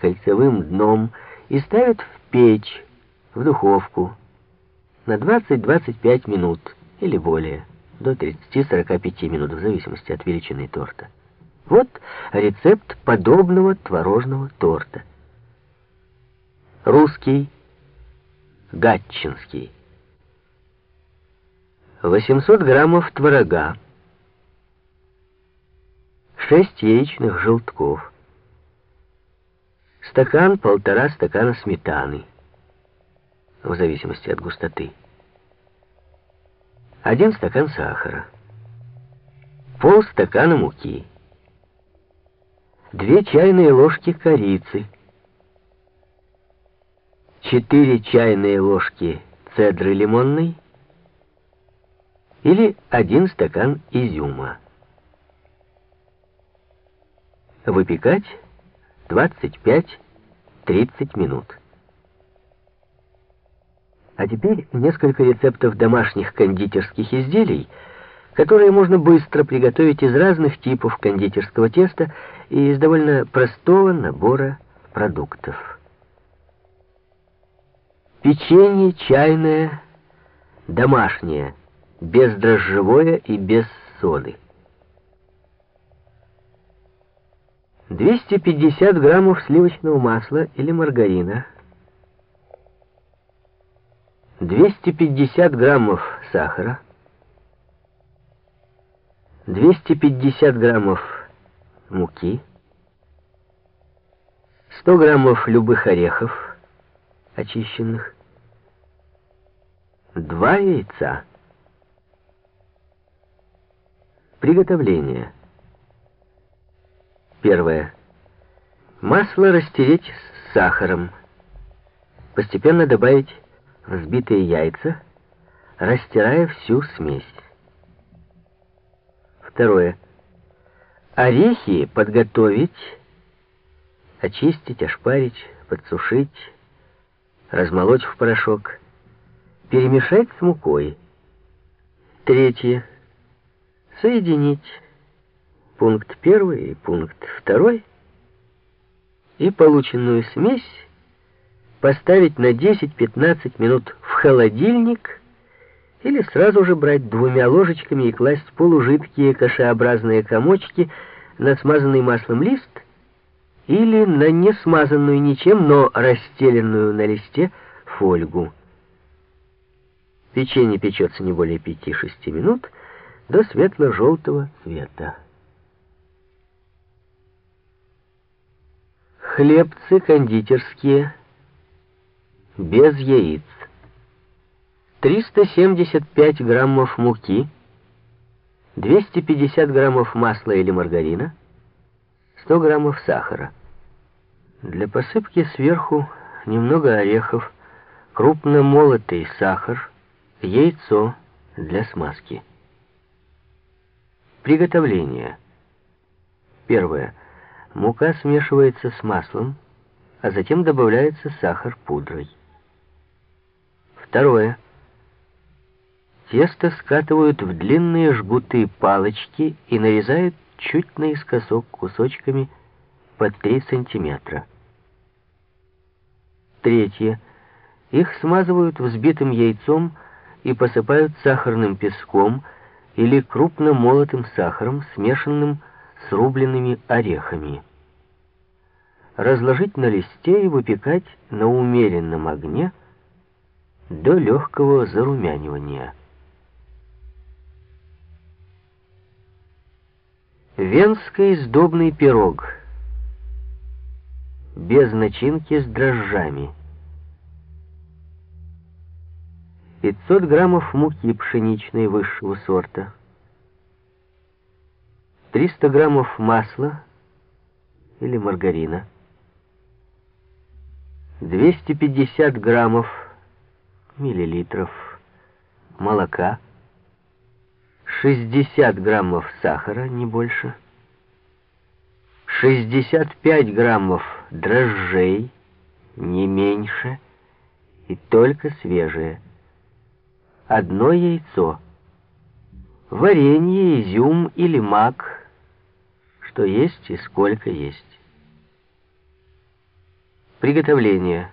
кольцевым дном и ставят в печь, в духовку на 20-25 минут или более, до 30-45 минут, в зависимости от величины торта. Вот рецепт подобного творожного торта. Русский, гатчинский. 800 граммов творога, 6 яичных желтков, стакан-полтора стакана сметаны, в зависимости от густоты, один стакан сахара, полстакана муки, две чайные ложки корицы, 4 чайные ложки цедры лимонной, или один стакан изюма. Выпекать 25-30 минут. А теперь несколько рецептов домашних кондитерских изделий, которые можно быстро приготовить из разных типов кондитерского теста и из довольно простого набора продуктов. Печенье чайное, домашнее – бездрожжевое и без соды. 250 граммов сливочного масла или маргарина, 250 граммов сахара, 250 граммов муки, 100 граммов любых орехов, очищенных, 2 яйца, Приготовление. Первое. Масло растереть с сахаром. Постепенно добавить взбитые яйца, растирая всю смесь. Второе. Орехи подготовить, очистить, ошпарить, подсушить, размолоть в порошок, перемешать с мукой. Третье соединить пункт первый и пункт второй и полученную смесь поставить на 10-15 минут в холодильник или сразу же брать двумя ложечками и класть полужидкие кашеобразные комочки на смазанный маслом лист или на не смазанную ничем, но расстеленную на листе фольгу. Печенье печется не более 5-6 минут, до светло-желтого цвета. Хлебцы кондитерские без яиц. 375 граммов муки, 250 граммов масла или маргарина, 100 граммов сахара. Для посыпки сверху немного орехов, крупно молотый сахар, яйцо для смазки. Приготовление. Первое. Мука смешивается с маслом, а затем добавляется сахар пудрой. Второе. Тесто скатывают в длинные жгуты палочки и нарезают чуть наискосок кусочками по 3 сантиметра. Третье. Их смазывают взбитым яйцом и посыпают сахарным песком, или крупно молотым сахаром, смешанным с рубленными орехами. Разложить на листе и выпекать на умеренном огне до легкого зарумянивания. Венский сдобный пирог без начинки с дрожжами. 500 граммов муки пшеничной высшего сорта, 300 граммов масла или маргарина, 250 граммов миллилитров молока, 60 граммов сахара, не больше, 65 граммов дрожжей, не меньше, и только свежие одно яйцо. Варенье, изюм или мак, что есть и сколько есть. Приготовление.